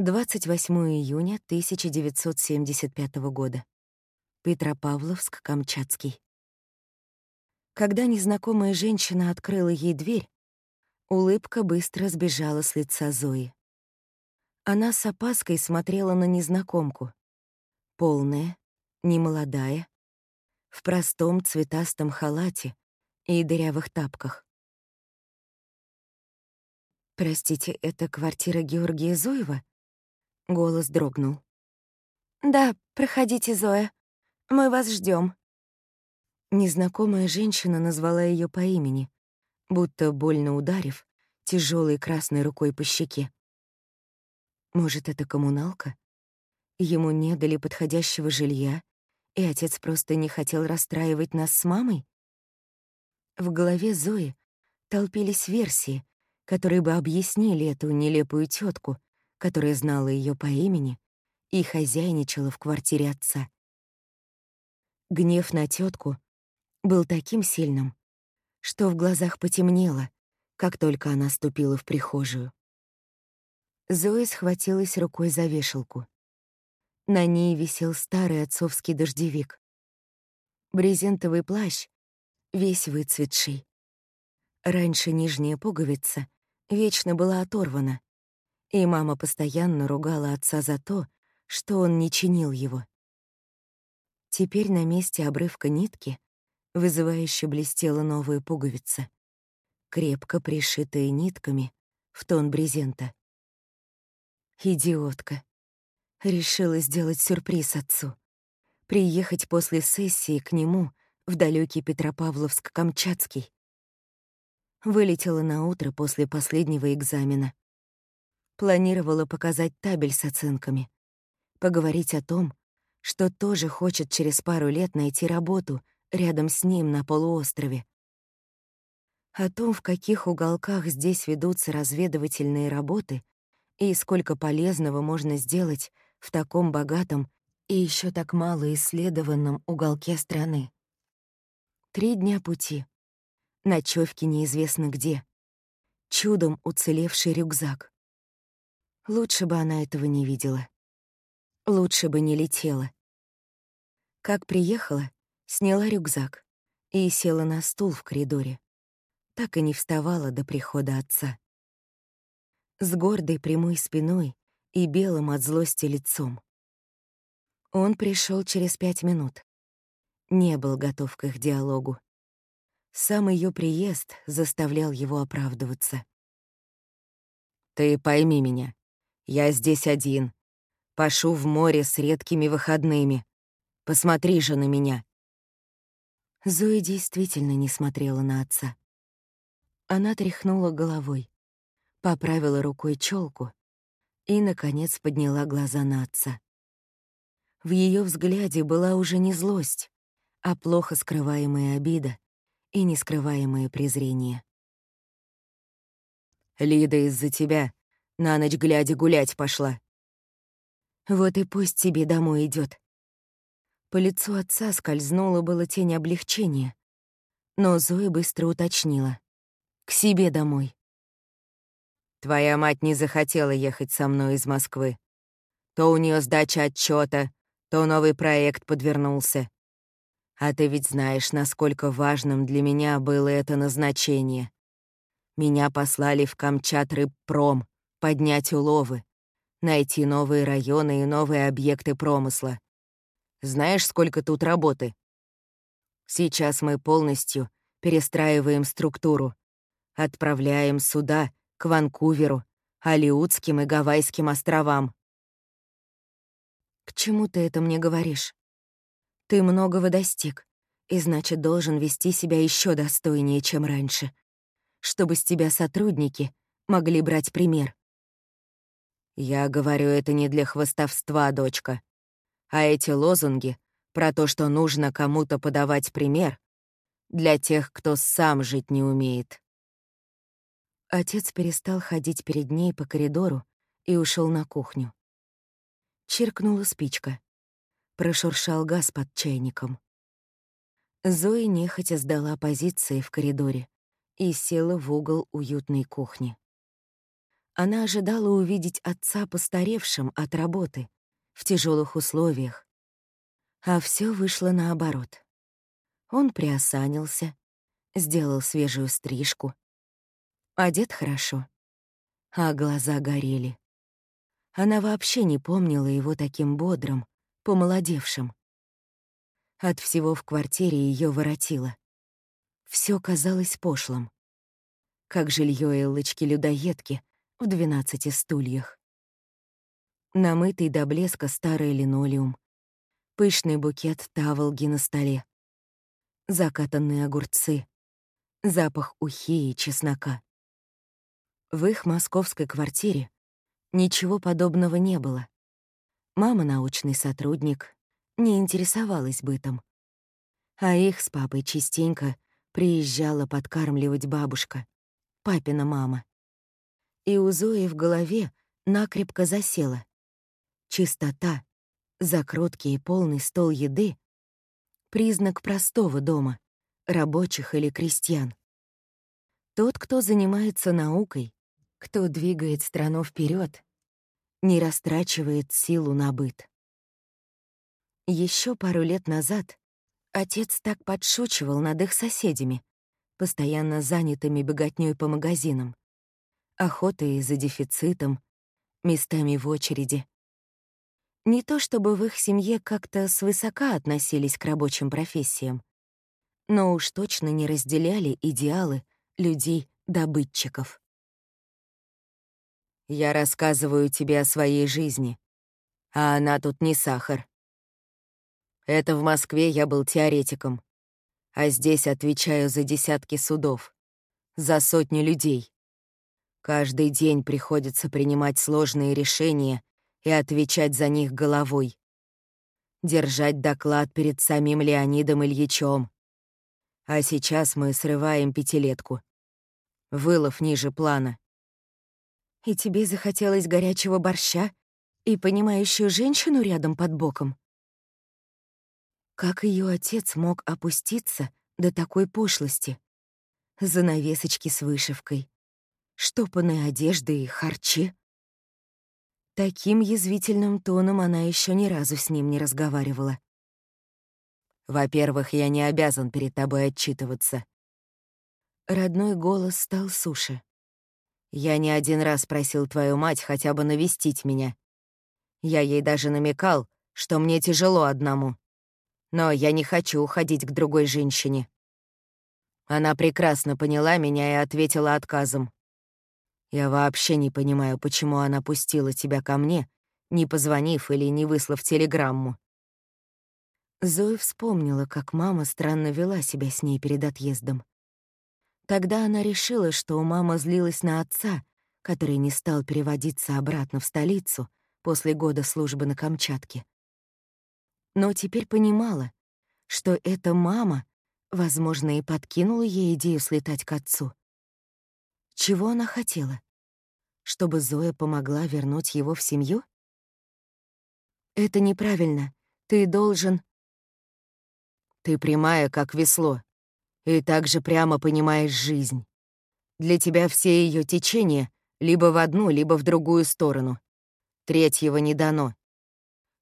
28 июня 1975 года. Петропавловск-Камчатский. Когда незнакомая женщина открыла ей дверь, улыбка быстро сбежала с лица Зои. Она с опаской смотрела на незнакомку. Полная, немолодая, в простом цветастом халате и дырявых тапках. «Простите, это квартира Георгия Зуева?» Голос дрогнул. «Да, проходите, Зоя. Мы вас ждем. Незнакомая женщина назвала ее по имени, будто больно ударив тяжелой красной рукой по щеке. Может, это коммуналка? Ему не дали подходящего жилья, и отец просто не хотел расстраивать нас с мамой? В голове Зои толпились версии, которые бы объяснили эту нелепую тетку, которая знала ее по имени и хозяйничала в квартире отца. Гнев на тетку был таким сильным, что в глазах потемнело, как только она ступила в прихожую. Зоя схватилась рукой за вешалку. На ней висел старый отцовский дождевик. Брезентовый плащ, весь выцветший. Раньше нижняя пуговица вечно была оторвана, и мама постоянно ругала отца за то, что он не чинил его. Теперь на месте обрывка нитки вызывающе блестела новая пуговица, крепко пришитая нитками в тон брезента. Идиотка. Решила сделать сюрприз отцу. Приехать после сессии к нему в далекий Петропавловск-Камчатский. Вылетела на утро после последнего экзамена. Планировала показать табель с оценками, поговорить о том, что тоже хочет через пару лет найти работу рядом с ним на полуострове. О том, в каких уголках здесь ведутся разведывательные работы и сколько полезного можно сделать в таком богатом и еще так мало исследованном уголке страны. Три дня пути. Ночевки неизвестно где. Чудом уцелевший рюкзак. Лучше бы она этого не видела. Лучше бы не летела. Как приехала, сняла рюкзак и села на стул в коридоре. Так и не вставала до прихода отца. С гордой прямой спиной и белым от злости лицом. Он пришел через пять минут. Не был готов к их диалогу. Сам ее приезд заставлял его оправдываться. «Ты пойми меня. Я здесь один, Пашу в море с редкими выходными. Посмотри же на меня». Зоя действительно не смотрела на отца. Она тряхнула головой, поправила рукой челку и, наконец, подняла глаза на отца. В ее взгляде была уже не злость, а плохо скрываемая обида и нескрываемое презрение. «Лида из-за тебя на ночь глядя гулять пошла», вот и пусть тебе домой идет. По лицу отца скользнула была тень облегчения, но Зоя быстро уточнила. «К себе домой». «Твоя мать не захотела ехать со мной из Москвы. То у нее сдача отчета, то новый проект подвернулся. А ты ведь знаешь, насколько важным для меня было это назначение. Меня послали в Камчат-рыбпром поднять уловы найти новые районы и новые объекты промысла. Знаешь, сколько тут работы? Сейчас мы полностью перестраиваем структуру. Отправляем суда к Ванкуверу, Алиутским и Гавайским островам. К чему ты это мне говоришь? Ты многого достиг, и значит, должен вести себя еще достойнее, чем раньше, чтобы с тебя сотрудники могли брать пример. Я говорю это не для хвостовства, дочка. А эти лозунги про то, что нужно кому-то подавать пример, для тех, кто сам жить не умеет. Отец перестал ходить перед ней по коридору и ушел на кухню. Чиркнула спичка. Прошуршал газ под чайником. Зои нехотя сдала позиции в коридоре и села в угол уютной кухни. Она ожидала увидеть отца постаревшим от работы, в тяжелых условиях. А все вышло наоборот. Он приосанился, сделал свежую стрижку. Одет хорошо, а глаза горели. Она вообще не помнила его таким бодрым, помолодевшим. От всего в квартире ее воротило. Все казалось пошлым. Как жилье Эллочки-людоедки в двенадцати стульях. Намытый до блеска старый линолеум, пышный букет таволги на столе, закатанные огурцы, запах ухи и чеснока. В их московской квартире ничего подобного не было. Мама, научный сотрудник, не интересовалась бытом. А их с папой частенько приезжала подкармливать бабушка, папина мама. И у Зои в голове накрепко засела. Чистота, закроткий и полный стол еды — признак простого дома, рабочих или крестьян. Тот, кто занимается наукой, кто двигает страну вперед, не растрачивает силу на быт. Еще пару лет назад отец так подшучивал над их соседями, постоянно занятыми богатней по магазинам, охотой за дефицитом, местами в очереди. Не то чтобы в их семье как-то свысока относились к рабочим профессиям, но уж точно не разделяли идеалы людей-добытчиков. Я рассказываю тебе о своей жизни, а она тут не сахар. Это в Москве я был теоретиком, а здесь отвечаю за десятки судов, за сотни людей. Каждый день приходится принимать сложные решения и отвечать за них головой. Держать доклад перед самим Леонидом Ильичем. А сейчас мы срываем пятилетку. Вылов ниже плана. И тебе захотелось горячего борща и понимающую женщину рядом под боком? Как ее отец мог опуститься до такой пошлости? Занавесочки с вышивкой, штопанные одежды и харчи. Таким язвительным тоном она еще ни разу с ним не разговаривала. «Во-первых, я не обязан перед тобой отчитываться». Родной голос стал суше. Я не один раз просил твою мать хотя бы навестить меня. Я ей даже намекал, что мне тяжело одному. Но я не хочу уходить к другой женщине. Она прекрасно поняла меня и ответила отказом. Я вообще не понимаю, почему она пустила тебя ко мне, не позвонив или не выслав телеграмму. Зоя вспомнила, как мама странно вела себя с ней перед отъездом. Тогда она решила, что мама злилась на отца, который не стал переводиться обратно в столицу после года службы на Камчатке. Но теперь понимала, что эта мама, возможно, и подкинула ей идею слетать к отцу. Чего она хотела? Чтобы Зоя помогла вернуть его в семью? Это неправильно. Ты должен... Ты прямая, как весло, и также прямо понимаешь жизнь. Для тебя все ее течения либо в одну, либо в другую сторону. Третьего не дано.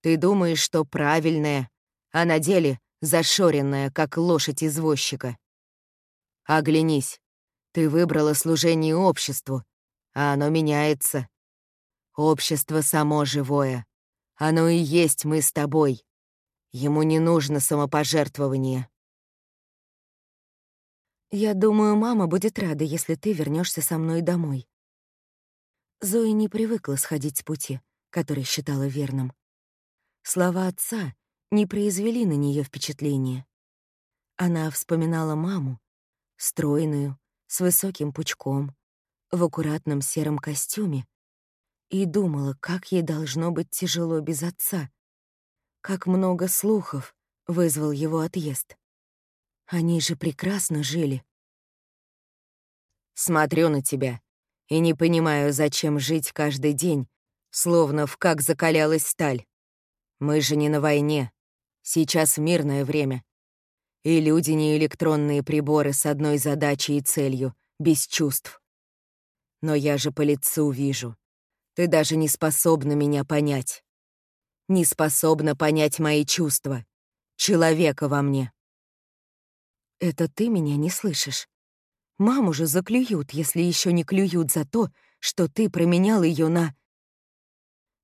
Ты думаешь, что правильное, а на деле зашоренное, как лошадь извозчика. Оглянись. Ты выбрала служение обществу, а оно меняется. Общество само живое. Оно и есть мы с тобой. Ему не нужно самопожертвование. Я думаю, мама будет рада, если ты вернешься со мной домой. Зоя не привыкла сходить с пути, который считала верным. Слова отца не произвели на нее впечатления. Она вспоминала маму, стройную, с высоким пучком, в аккуратном сером костюме, и думала, как ей должно быть тяжело без отца, как много слухов вызвал его отъезд. Они же прекрасно жили. Смотрю на тебя и не понимаю, зачем жить каждый день, словно в как закалялась сталь. Мы же не на войне. Сейчас мирное время. И люди не электронные приборы с одной задачей и целью, без чувств. Но я же по лицу вижу. Ты даже не способна меня понять. Не способна понять мои чувства. Человека во мне. Это ты меня не слышишь. Маму же заклюют, если еще не клюют за то, что ты променял ее на...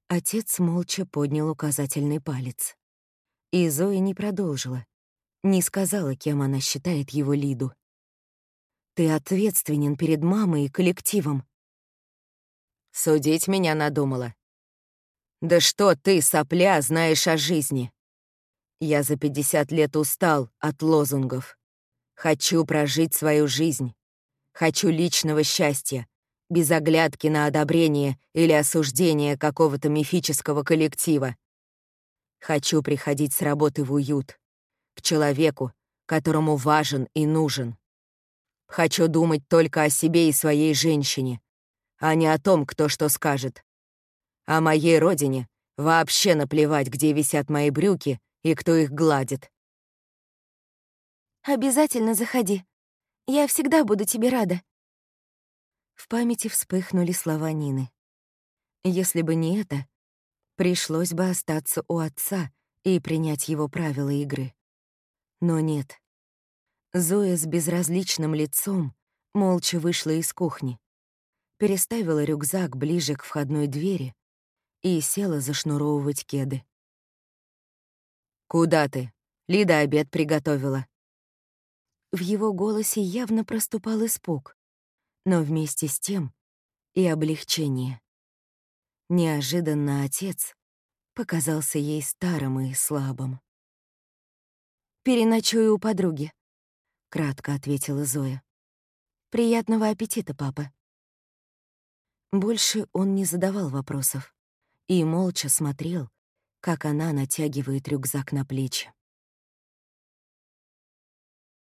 Отец молча поднял указательный палец. И Зоя не продолжила, не сказала, кем она считает его Лиду. Ты ответственен перед мамой и коллективом. Судить меня надумала. Да что ты, сопля, знаешь о жизни? Я за 50 лет устал от лозунгов. Хочу прожить свою жизнь. Хочу личного счастья, без оглядки на одобрение или осуждение какого-то мифического коллектива. Хочу приходить с работы в уют, к человеку, которому важен и нужен. Хочу думать только о себе и своей женщине, а не о том, кто что скажет. О моей родине вообще наплевать, где висят мои брюки и кто их гладит. «Обязательно заходи. Я всегда буду тебе рада». В памяти вспыхнули слова Нины. Если бы не это, пришлось бы остаться у отца и принять его правила игры. Но нет. Зоя с безразличным лицом молча вышла из кухни, переставила рюкзак ближе к входной двери и села зашнуровывать кеды. «Куда ты? Лида обед приготовила». В его голосе явно проступал испуг, но вместе с тем и облегчение. Неожиданно отец показался ей старым и слабым. «Переночую у подруги», — кратко ответила Зоя. «Приятного аппетита, папа». Больше он не задавал вопросов и молча смотрел, как она натягивает рюкзак на плечи.